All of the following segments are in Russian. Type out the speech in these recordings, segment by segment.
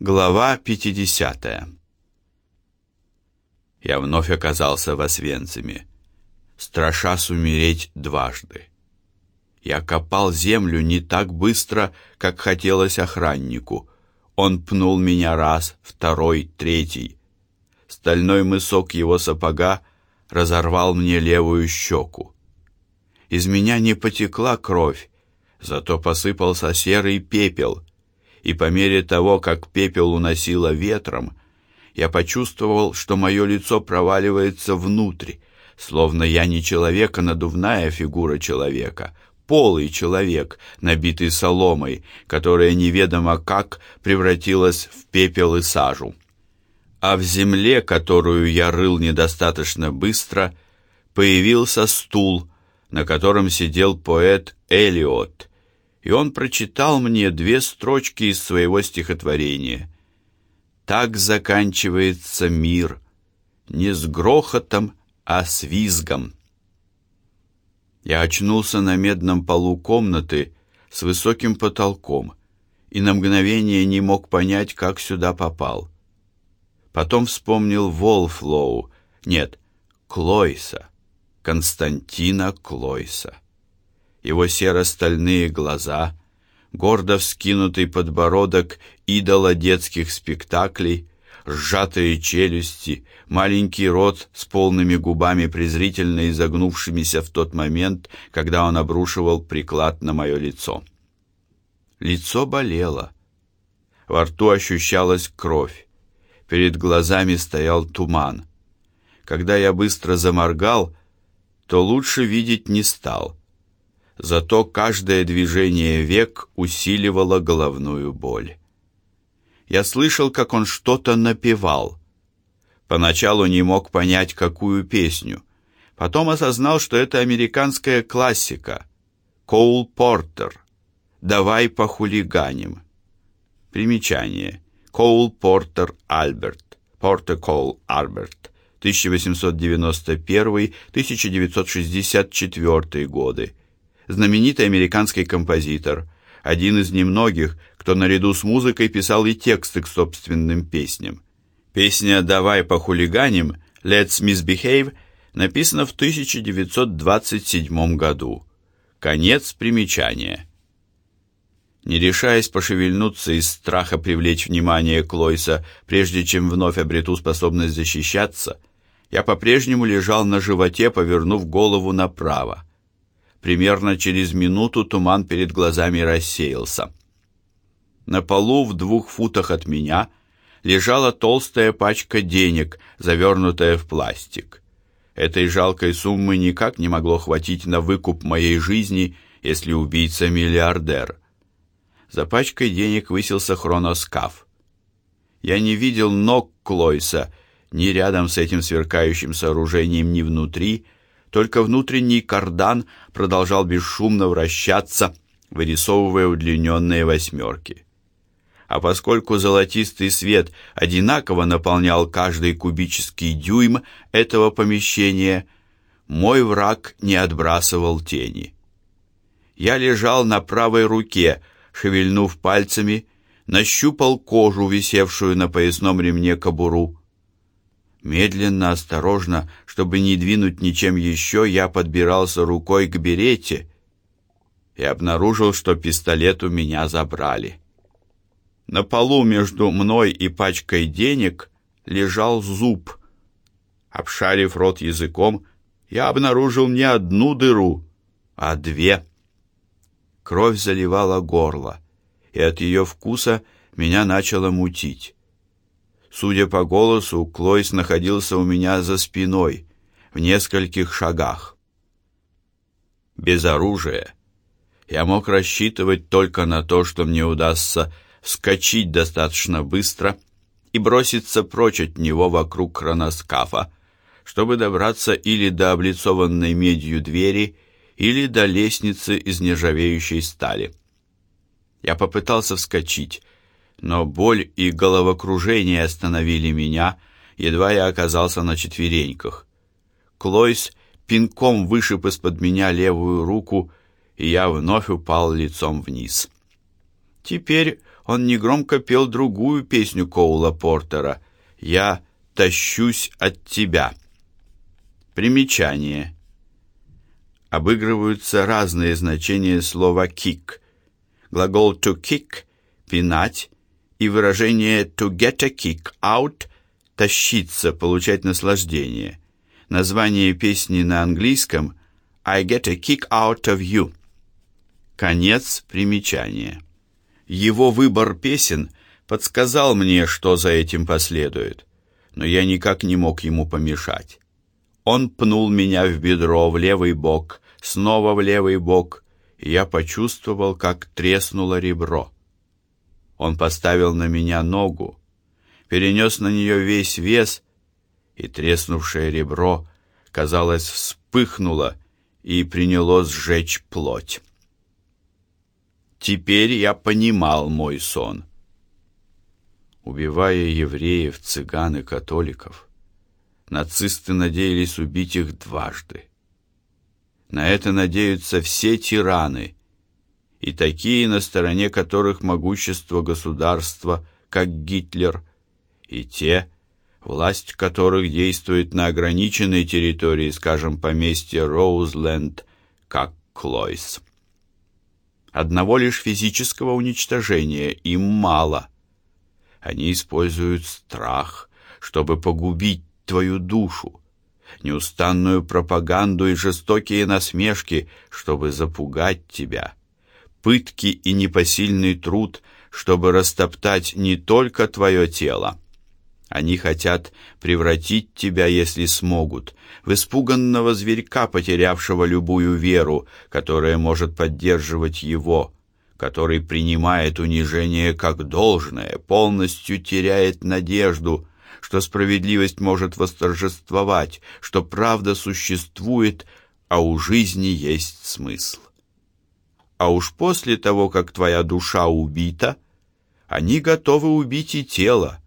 Глава 50 Я вновь оказался в Освенциме, страша сумереть дважды. Я копал землю не так быстро, как хотелось охраннику. Он пнул меня раз, второй, третий. Стальной мысок его сапога разорвал мне левую щеку. Из меня не потекла кровь, зато посыпался серый пепел — и по мере того, как пепел уносило ветром, я почувствовал, что мое лицо проваливается внутрь, словно я не человек, а надувная фигура человека, полый человек, набитый соломой, которая неведомо как превратилась в пепел и сажу. А в земле, которую я рыл недостаточно быстро, появился стул, на котором сидел поэт Элиот, и он прочитал мне две строчки из своего стихотворения. «Так заканчивается мир, не с грохотом, а с визгом». Я очнулся на медном полу комнаты с высоким потолком и на мгновение не мог понять, как сюда попал. Потом вспомнил Волфлоу, нет, Клойса, Константина Клойса его серо-стальные глаза, гордо вскинутый подбородок идола детских спектаклей, сжатые челюсти, маленький рот с полными губами, презрительно изогнувшимися в тот момент, когда он обрушивал приклад на мое лицо. Лицо болело. Во рту ощущалась кровь. Перед глазами стоял туман. Когда я быстро заморгал, то лучше видеть не стал зато каждое движение век усиливало головную боль. Я слышал, как он что-то напевал. Поначалу не мог понять, какую песню. Потом осознал, что это американская классика. Коул Портер. «Давай похулиганим». Примечание. Коул Портер Альберт. Портер Коул Альберт. 1891-1964 годы знаменитый американский композитор, один из немногих, кто наряду с музыкой писал и тексты к собственным песням. Песня «Давай похулиганим» «Let's Misbehave» написана в 1927 году. Конец примечания. Не решаясь пошевельнуться из страха привлечь внимание Клойса, прежде чем вновь обрету способность защищаться, я по-прежнему лежал на животе, повернув голову направо. Примерно через минуту туман перед глазами рассеялся. На полу в двух футах от меня лежала толстая пачка денег, завернутая в пластик. Этой жалкой суммы никак не могло хватить на выкуп моей жизни, если убийца миллиардер. За пачкой денег высился хроноскаф. Я не видел ног Клойса ни рядом с этим сверкающим сооружением, ни внутри, только внутренний кардан продолжал бесшумно вращаться, вырисовывая удлиненные восьмерки. А поскольку золотистый свет одинаково наполнял каждый кубический дюйм этого помещения, мой враг не отбрасывал тени. Я лежал на правой руке, шевельнув пальцами, нащупал кожу, висевшую на поясном ремне кобуру. Медленно, осторожно, чтобы не двинуть ничем еще, я подбирался рукой к берете и обнаружил, что пистолет у меня забрали. На полу между мной и пачкой денег лежал зуб. Обшарив рот языком, я обнаружил не одну дыру, а две. Кровь заливала горло, и от ее вкуса меня начало мутить. Судя по голосу, Клойс находился у меня за спиной, в нескольких шагах. Без оружия я мог рассчитывать только на то, что мне удастся вскочить достаточно быстро и броситься прочь от него вокруг хроноскафа, чтобы добраться или до облицованной медью двери, или до лестницы из нержавеющей стали. Я попытался вскочить, но боль и головокружение остановили меня, едва я оказался на четвереньках. Клойс пинком вышиб из-под меня левую руку, и я вновь упал лицом вниз. Теперь он негромко пел другую песню Коула Портера «Я тащусь от тебя». Примечание. Обыгрываются разные значения слова «kick». Глагол «to kick» — «пинать» и выражение «to get a kick out» — «тащиться», «получать наслаждение». Название песни на английском «I get a kick out of you». Конец примечания. Его выбор песен подсказал мне, что за этим последует, но я никак не мог ему помешать. Он пнул меня в бедро, в левый бок, снова в левый бок, и я почувствовал, как треснуло ребро. Он поставил на меня ногу, перенес на нее весь вес, и треснувшее ребро, казалось, вспыхнуло и принялось сжечь плоть. Теперь я понимал мой сон. Убивая евреев, цыган и католиков, нацисты надеялись убить их дважды. На это надеются все тираны, и такие, на стороне которых могущество государства, как Гитлер, и те, власть которых действует на ограниченной территории, скажем, поместье Роузленд, как Клойс. Одного лишь физического уничтожения им мало. Они используют страх, чтобы погубить твою душу, неустанную пропаганду и жестокие насмешки, чтобы запугать тебя, пытки и непосильный труд, чтобы растоптать не только твое тело. Они хотят превратить тебя, если смогут, в испуганного зверька, потерявшего любую веру, которая может поддерживать его, который принимает унижение как должное, полностью теряет надежду, что справедливость может восторжествовать, что правда существует, а у жизни есть смысл. А уж после того, как твоя душа убита, они готовы убить и тело,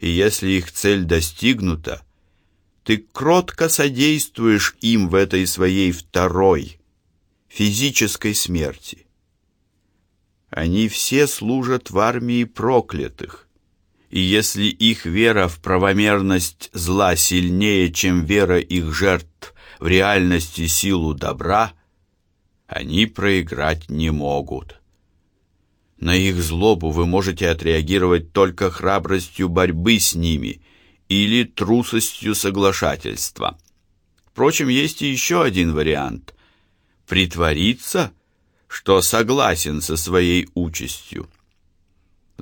и если их цель достигнута, ты кротко содействуешь им в этой своей второй, физической смерти. Они все служат в армии проклятых, и если их вера в правомерность зла сильнее, чем вера их жертв в реальности силу добра, они проиграть не могут. На их злобу вы можете отреагировать только храбростью борьбы с ними или трусостью соглашательства. Впрочем, есть и еще один вариант – притвориться, что согласен со своей участью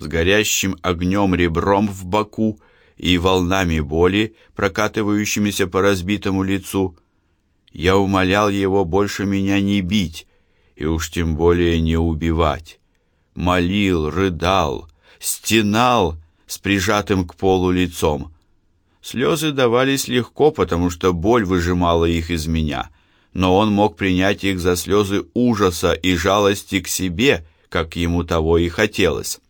с горящим огнем ребром в боку и волнами боли, прокатывающимися по разбитому лицу. Я умолял его больше меня не бить и уж тем более не убивать. Молил, рыдал, стенал с прижатым к полу лицом. Слезы давались легко, потому что боль выжимала их из меня, но он мог принять их за слезы ужаса и жалости к себе, как ему того и хотелось.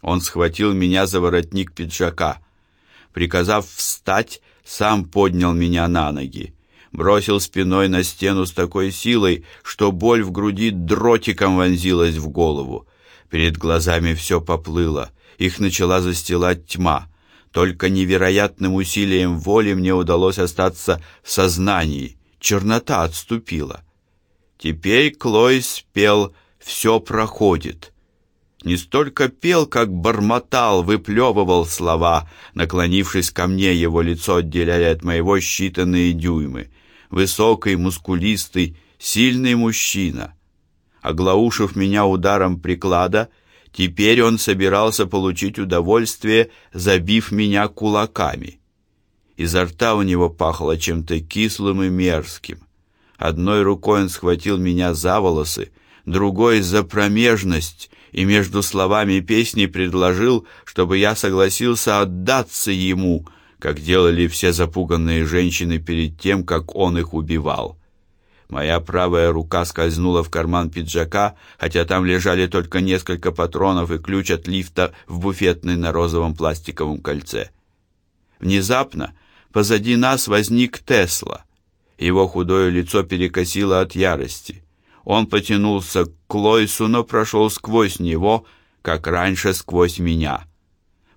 Он схватил меня за воротник пиджака. Приказав встать, сам поднял меня на ноги. Бросил спиной на стену с такой силой, что боль в груди дротиком вонзилась в голову. Перед глазами все поплыло. Их начала застилать тьма. Только невероятным усилием воли мне удалось остаться в сознании. Чернота отступила. Теперь Клойс пел «Все проходит» не столько пел, как бормотал, выплевывал слова. Наклонившись ко мне, его лицо отделяли от моего считанные дюймы. Высокий, мускулистый, сильный мужчина. Оглаушив меня ударом приклада, теперь он собирался получить удовольствие, забив меня кулаками. Изо рта у него пахло чем-то кислым и мерзким. Одной рукой он схватил меня за волосы, другой — за промежность, и между словами песни предложил, чтобы я согласился отдаться ему, как делали все запуганные женщины перед тем, как он их убивал. Моя правая рука скользнула в карман пиджака, хотя там лежали только несколько патронов и ключ от лифта в буфетной на розовом пластиковом кольце. Внезапно позади нас возник Тесла. Его худое лицо перекосило от ярости. Он потянулся к Лойсу, но прошел сквозь него, как раньше сквозь меня.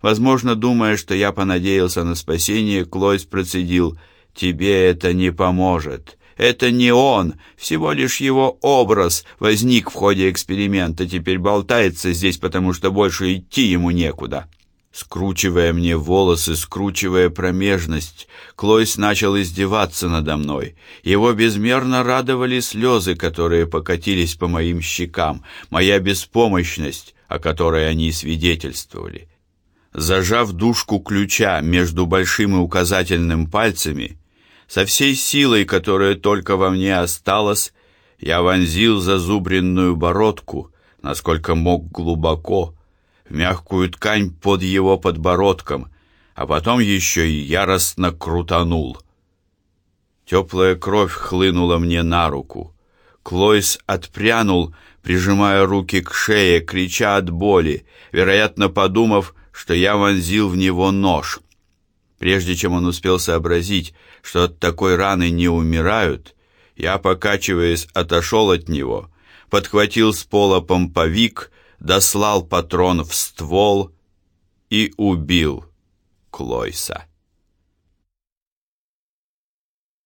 Возможно, думая, что я понадеялся на спасение, Клойс процедил «Тебе это не поможет. Это не он, всего лишь его образ возник в ходе эксперимента, теперь болтается здесь, потому что больше идти ему некуда». Скручивая мне волосы, скручивая промежность, Клойс начал издеваться надо мной. Его безмерно радовали слезы, которые покатились по моим щекам, моя беспомощность, о которой они свидетельствовали. Зажав дужку ключа между большим и указательным пальцами, со всей силой, которая только во мне осталась, я вонзил зазубренную бородку, насколько мог глубоко, в мягкую ткань под его подбородком, а потом еще и яростно крутанул. Теплая кровь хлынула мне на руку. Клойс отпрянул, прижимая руки к шее, крича от боли, вероятно, подумав, что я вонзил в него нож. Прежде чем он успел сообразить, что от такой раны не умирают, я, покачиваясь, отошел от него, подхватил с пола помповик дослал патрон в ствол и убил Клойса.